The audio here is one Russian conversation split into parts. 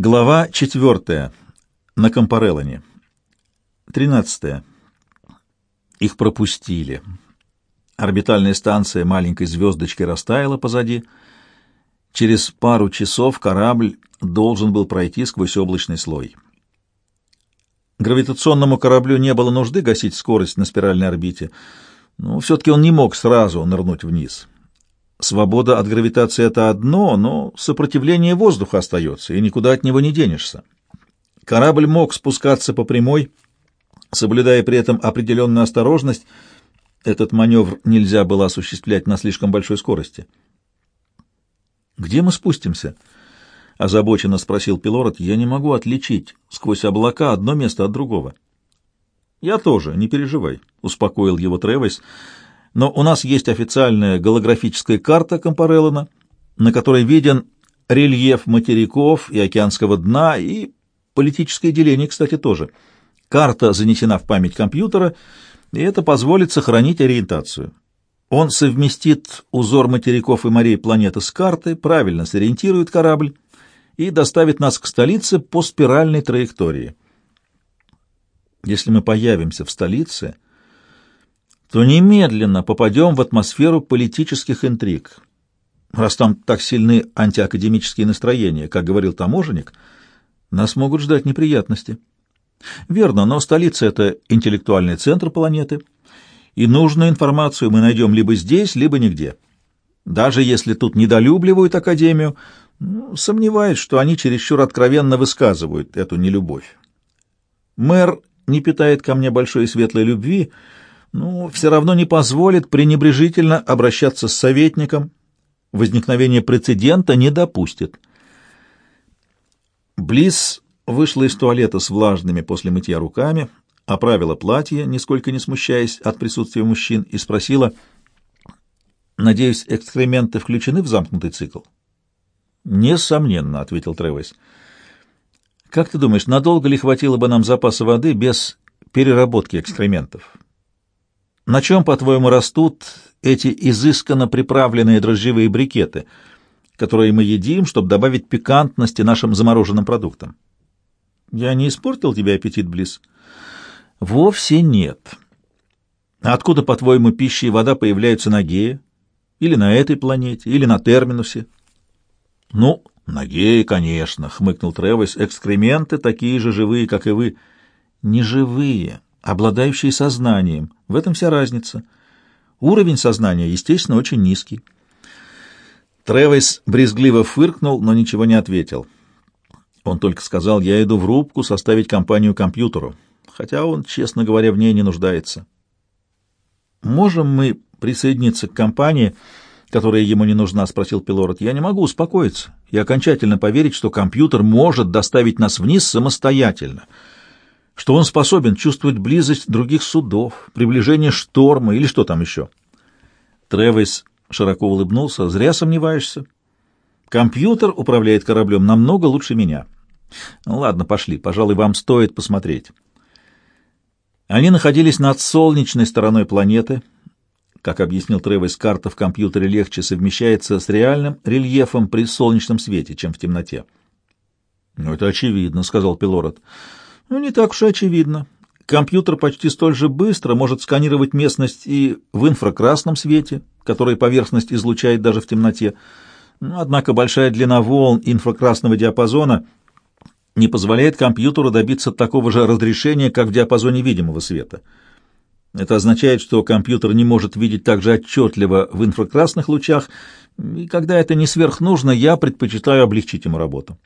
Глава 4. На Компареллоне. 13. Их пропустили. Орбитальная станция маленькой звездочкой растаяла позади. Через пару часов корабль должен был пройти сквозь облачный слой. Гравитационному кораблю не было нужды гасить скорость на спиральной орбите, но все-таки он не мог сразу нырнуть вниз. Свобода от гравитации — это одно, но сопротивление воздуха остается, и никуда от него не денешься. Корабль мог спускаться по прямой, соблюдая при этом определенную осторожность. Этот маневр нельзя было осуществлять на слишком большой скорости. «Где мы спустимся?» — озабоченно спросил Пилород. «Я не могу отличить сквозь облака одно место от другого». «Я тоже, не переживай», — успокоил его Тревис. Но у нас есть официальная голографическая карта Компареллона, на которой виден рельеф материков и океанского дна, и политическое деление, кстати, тоже. Карта занесена в память компьютера, и это позволит сохранить ориентацию. Он совместит узор материков и морей планеты с картой, правильно сориентирует корабль и доставит нас к столице по спиральной траектории. Если мы появимся в столице, то немедленно попадем в атмосферу политических интриг. Раз там так сильны антиакадемические настроения, как говорил таможенник, нас могут ждать неприятности. Верно, но столица — это интеллектуальный центр планеты, и нужную информацию мы найдем либо здесь, либо нигде. Даже если тут недолюбливают Академию, сомневаюсь, что они чересчур откровенно высказывают эту нелюбовь. Мэр не питает ко мне большой светлой любви, — ну, все равно не позволит пренебрежительно обращаться с советником, возникновение прецедента не допустит. Близ вышла из туалета с влажными после мытья руками, оправила платье, нисколько не смущаясь от присутствия мужчин, и спросила, «Надеюсь, экскременты включены в замкнутый цикл?» «Несомненно», — ответил Тревес. «Как ты думаешь, надолго ли хватило бы нам запаса воды без переработки экскрементов?» На чем, по-твоему, растут эти изысканно приправленные дрожжевые брикеты, которые мы едим, чтобы добавить пикантности нашим замороженным продуктам? Я не испортил тебе аппетит, Близ? Вовсе нет. Откуда, по-твоему, пища и вода появляются на Гее? Или на этой планете, или на Терминусе? Ну, на Гее, конечно, хмыкнул Тревис. Экскременты такие же живые, как и вы. Не живые обладающие сознанием. В этом вся разница. Уровень сознания, естественно, очень низкий. Тревис брезгливо фыркнул, но ничего не ответил. Он только сказал, я иду в рубку составить компанию компьютеру, хотя он, честно говоря, в ней не нуждается. «Можем мы присоединиться к компании, которая ему не нужна?» — спросил Пилород. «Я не могу успокоиться и окончательно поверить, что компьютер может доставить нас вниз самостоятельно» что он способен чувствовать близость других судов, приближение шторма или что там еще. Тревис широко улыбнулся. «Зря сомневаешься. Компьютер управляет кораблем намного лучше меня. Ну, ладно, пошли. Пожалуй, вам стоит посмотреть». Они находились над солнечной стороной планеты. Как объяснил Тревис, карта в компьютере легче совмещается с реальным рельефом при солнечном свете, чем в темноте. «Ну, это очевидно», — сказал Пилород. Ну, не так уж и очевидно. Компьютер почти столь же быстро может сканировать местность и в инфракрасном свете, который поверхность излучает даже в темноте. Ну, однако большая длина волн инфракрасного диапазона не позволяет компьютеру добиться такого же разрешения, как в диапазоне видимого света. Это означает, что компьютер не может видеть так же отчетливо в инфракрасных лучах, и когда это не сверхнужно, я предпочитаю облегчить ему работу.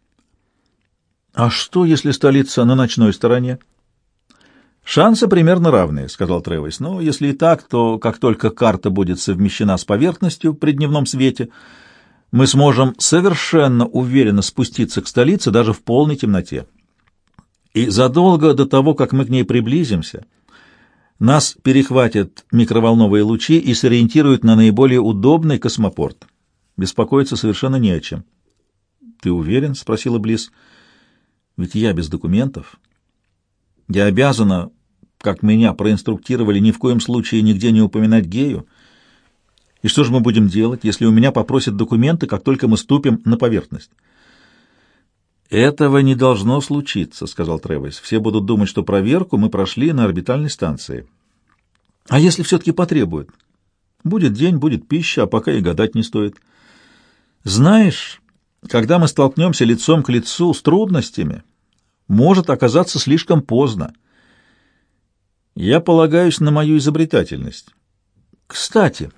А что, если столица на ночной стороне? Шансы примерно равные, сказал Тревис. Но если и так, то как только карта будет совмещена с поверхностью при дневном свете, мы сможем совершенно уверенно спуститься к столице даже в полной темноте. И задолго до того, как мы к ней приблизимся, нас перехватят микроволновые лучи и сориентируют на наиболее удобный космопорт. Беспокоиться совершенно не о чем. — Ты уверен? — спросила Близ. — ведь я без документов. Я обязана, как меня проинструктировали, ни в коем случае нигде не упоминать гею. И что же мы будем делать, если у меня попросят документы, как только мы ступим на поверхность? «Этого не должно случиться», — сказал Тревис. «Все будут думать, что проверку мы прошли на орбитальной станции». «А если все-таки потребуют?» «Будет день, будет пища, а пока и гадать не стоит». «Знаешь, когда мы столкнемся лицом к лицу с трудностями, может оказаться слишком поздно. Я полагаюсь на мою изобретательность. Кстати,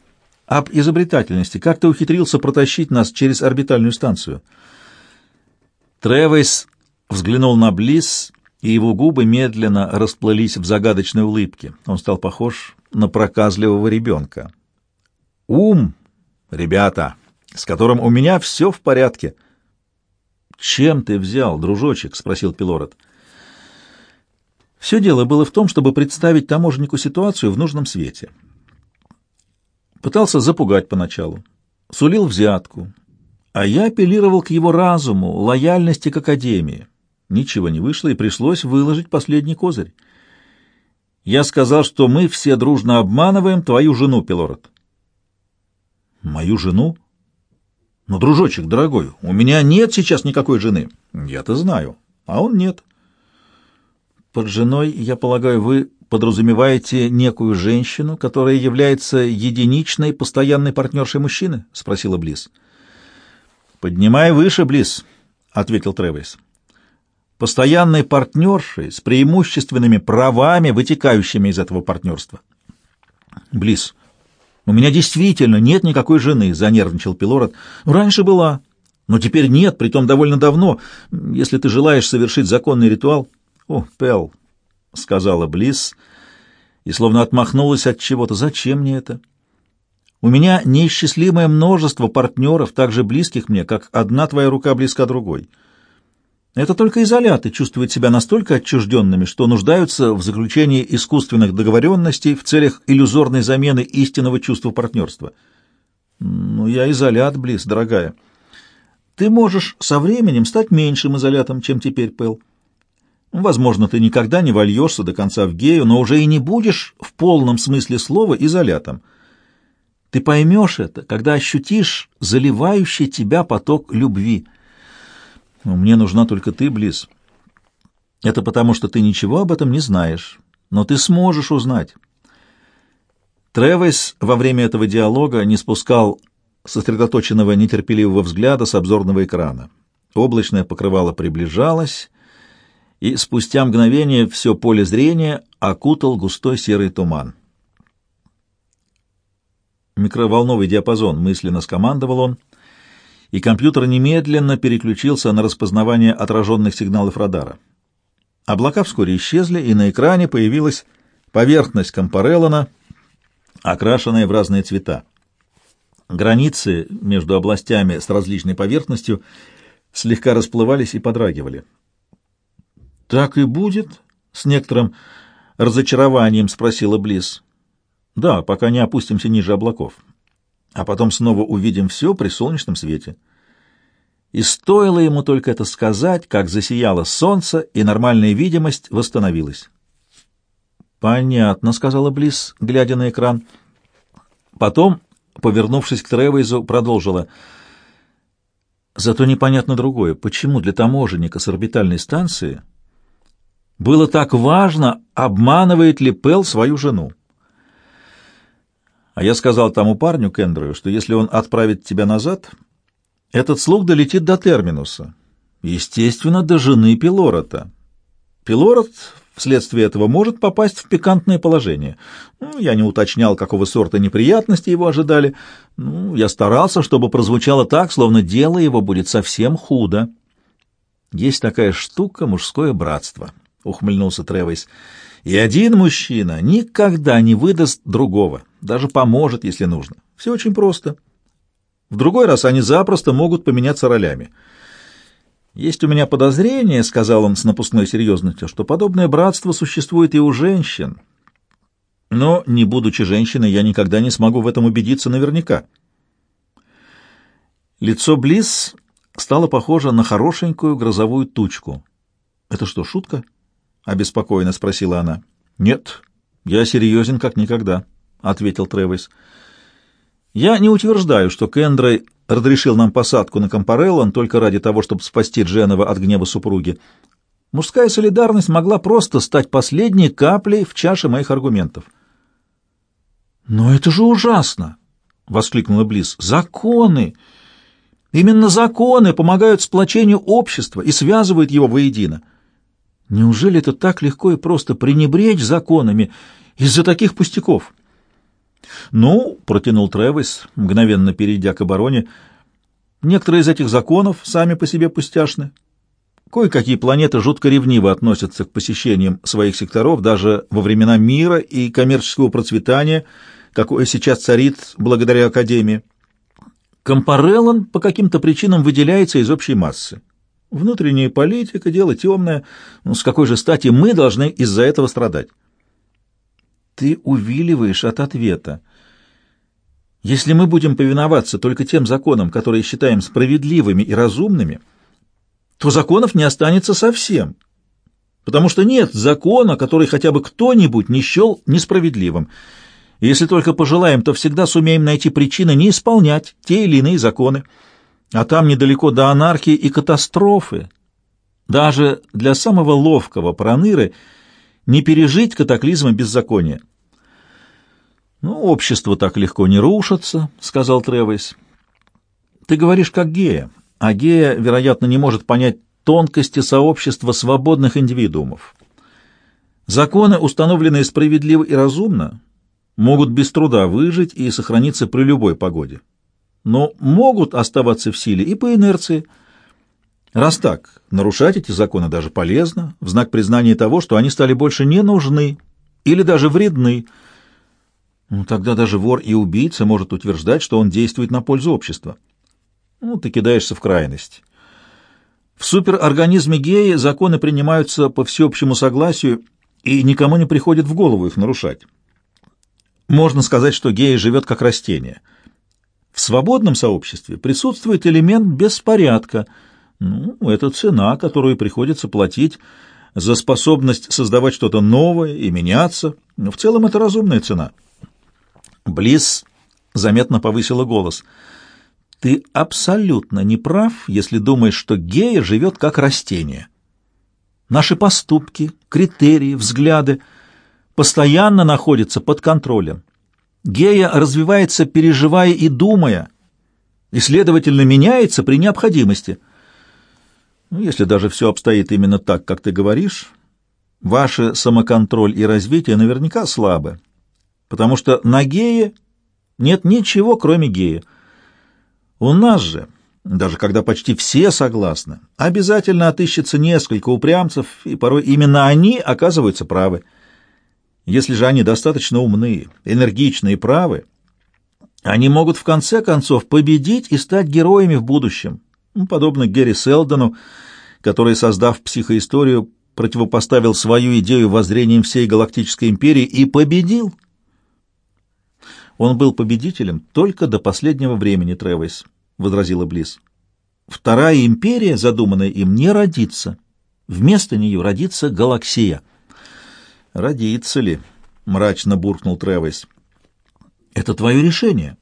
об изобретательности. Как ты ухитрился протащить нас через орбитальную станцию?» Тревис взглянул на Близ, и его губы медленно расплылись в загадочной улыбке. Он стал похож на проказливого ребенка. «Ум, ребята, с которым у меня все в порядке». «Чем ты взял, дружочек?» — спросил Пилород. Все дело было в том, чтобы представить таможеннику ситуацию в нужном свете. Пытался запугать поначалу, сулил взятку, а я апеллировал к его разуму, лояльности к Академии. Ничего не вышло, и пришлось выложить последний козырь. Я сказал, что мы все дружно обманываем твою жену, Пилород. Мою жену? Ну, дружочек, дорогой, у меня нет сейчас никакой жены. Я-то знаю, а он нет. Под женой, я полагаю, вы подразумеваете некую женщину, которая является единичной постоянной партнершей мужчины? — спросила Близ. — «Поднимай выше, Близ», — ответил Тревис. «Постоянной партнершей с преимущественными правами, вытекающими из этого партнерства». «Близ, у меня действительно нет никакой жены», — занервничал Пилород. «Раньше была, но теперь нет, притом довольно давно, если ты желаешь совершить законный ритуал». «О, Пел», — сказала Близ, и словно отмахнулась от чего-то. «Зачем мне это?» У меня неисчислимое множество партнеров, так же близких мне, как одна твоя рука близка другой. Это только изоляты чувствуют себя настолько отчужденными, что нуждаются в заключении искусственных договоренностей в целях иллюзорной замены истинного чувства партнерства. Ну, я изолят, Близ, дорогая. Ты можешь со временем стать меньшим изолятом, чем теперь, Пэл. Возможно, ты никогда не вольешься до конца в гею, но уже и не будешь в полном смысле слова изолятом — ты поймешь это, когда ощутишь заливающий тебя поток любви. Мне нужна только ты, Близ. Это потому, что ты ничего об этом не знаешь, но ты сможешь узнать. Тревис во время этого диалога не спускал сосредоточенного нетерпеливого взгляда с обзорного экрана. Облачное покрывало приближалось, и спустя мгновение все поле зрения окутал густой серый туман. Микроволновый диапазон, мысленно скомандовал он, и компьютер немедленно переключился на распознавание отраженных сигналов радара. Облака вскоре исчезли, и на экране появилась поверхность Компареллона, окрашенная в разные цвета. Границы между областями с различной поверхностью слегка расплывались и подрагивали. «Так и будет?» — с некоторым разочарованием спросила Близ. Да, пока не опустимся ниже облаков. А потом снова увидим все при солнечном свете. И стоило ему только это сказать, как засияло солнце, и нормальная видимость восстановилась. «Понятно», — сказала Близ, глядя на экран. Потом, повернувшись к Тревейзу, продолжила. «Зато непонятно другое. Почему для таможенника с орбитальной станции было так важно, обманывает ли Пел свою жену?» А я сказал тому парню, Кендрою, что если он отправит тебя назад, этот слух долетит до терминуса. Естественно, до жены Пилорота. Пилорот вследствие этого может попасть в пикантное положение. Ну, я не уточнял, какого сорта неприятности его ожидали. Ну, я старался, чтобы прозвучало так, словно дело его будет совсем худо. Есть такая штука — мужское братство, — ухмыльнулся Тревойс. И один мужчина никогда не выдаст другого, даже поможет, если нужно. Все очень просто. В другой раз они запросто могут поменяться ролями. «Есть у меня подозрение, — сказал он с напускной серьезностью, — что подобное братство существует и у женщин. Но, не будучи женщиной, я никогда не смогу в этом убедиться наверняка». Лицо Близ стало похоже на хорошенькую грозовую тучку. «Это что, шутка?» — обеспокоенно спросила она. «Нет, я серьезен как никогда», — ответил Тревис. «Я не утверждаю, что Кендрой разрешил нам посадку на Компареллон только ради того, чтобы спасти Дженова от гнева супруги. Мужская солидарность могла просто стать последней каплей в чаше моих аргументов. «Но это же ужасно!» — воскликнула Близ. «Законы! Именно законы помогают сплочению общества и связывают его воедино. Неужели это так легко и просто пренебречь законами из-за таких пустяков?» «Ну, — протянул Тревис, мгновенно перейдя к обороне, — некоторые из этих законов сами по себе пустяшны. Кое-какие планеты жутко ревниво относятся к посещениям своих секторов даже во времена мира и коммерческого процветания — какое сейчас царит благодаря Академии. Компареллон по каким-то причинам выделяется из общей массы. Внутренняя политика — дело темное. Ну, с какой же стати мы должны из-за этого страдать? Ты увиливаешь от ответа. Если мы будем повиноваться только тем законам, которые считаем справедливыми и разумными, то законов не останется совсем, потому что нет закона, который хотя бы кто-нибудь не счел несправедливым — если только пожелаем, то всегда сумеем найти причины не исполнять те или иные законы. А там недалеко до анархии и катастрофы. Даже для самого ловкого проныры не пережить катаклизма беззакония. «Ну, общество так легко не рушится», — сказал Тревес. «Ты говоришь как гея, а гея, вероятно, не может понять тонкости сообщества свободных индивидуумов. Законы, установленные справедливо и разумно, могут без труда выжить и сохраниться при любой погоде, но могут оставаться в силе и по инерции. Раз так, нарушать эти законы даже полезно, в знак признания того, что они стали больше не нужны или даже вредны. Ну, тогда даже вор и убийца может утверждать, что он действует на пользу общества. Ну, ты кидаешься в крайность. В суперорганизме геи законы принимаются по всеобщему согласию, и никому не приходит в голову их нарушать. Можно сказать, что гея живет как растение. В свободном сообществе присутствует элемент беспорядка. Ну, это цена, которую приходится платить за способность создавать что-то новое и меняться. В целом это разумная цена. Близ заметно повысила голос. Ты абсолютно не прав, если думаешь, что гея живет как растение. Наши поступки, критерии, взгляды — постоянно находится под контролем. Гея развивается, переживая и думая, и, следовательно, меняется при необходимости. Ну, если даже все обстоит именно так, как ты говоришь, ваше самоконтроль и развитие наверняка слабы, потому что на гее нет ничего, кроме гея. У нас же, даже когда почти все согласны, обязательно отыщется несколько упрямцев, и порой именно они оказываются правы. Если же они достаточно умны, энергичны и правы, они могут в конце концов победить и стать героями в будущем, ну, подобно Герри Селдону, который, создав психоисторию, противопоставил свою идею воззрением всей галактической империи и победил. Он был победителем только до последнего времени, Тревис, — возразила Близ. Вторая империя, задуманная им, не родится. Вместо нее родится галаксия — «Родится ли?» — мрачно буркнул Тревис. «Это твое решение.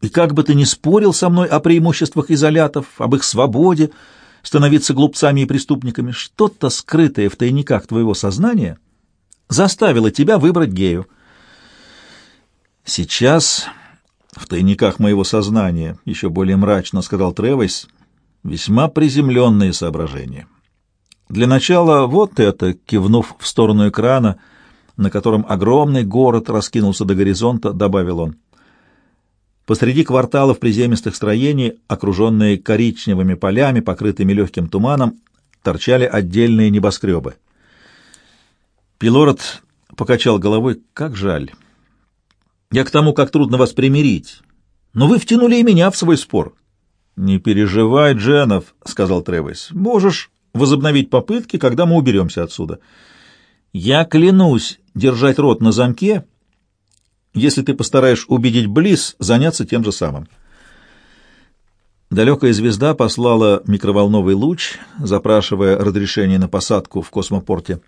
И как бы ты ни спорил со мной о преимуществах изолятов, об их свободе, становиться глупцами и преступниками, что-то скрытое в тайниках твоего сознания заставило тебя выбрать гею. Сейчас в тайниках моего сознания, еще более мрачно сказал Тревис, весьма приземленные соображения». Для начала вот это, кивнув в сторону экрана, на котором огромный город раскинулся до горизонта, добавил он. Посреди кварталов приземистых строений, окруженные коричневыми полями, покрытыми легким туманом, торчали отдельные небоскребы. Пилород покачал головой, как жаль. Я к тому, как трудно вас примирить. Но вы втянули и меня в свой спор. — Не переживай, Дженов, — сказал Тревис. — Можешь возобновить попытки, когда мы уберемся отсюда. Я клянусь держать рот на замке, если ты постараешь убедить Близ заняться тем же самым. Далекая звезда послала микроволновый луч, запрашивая разрешение на посадку в космопорте.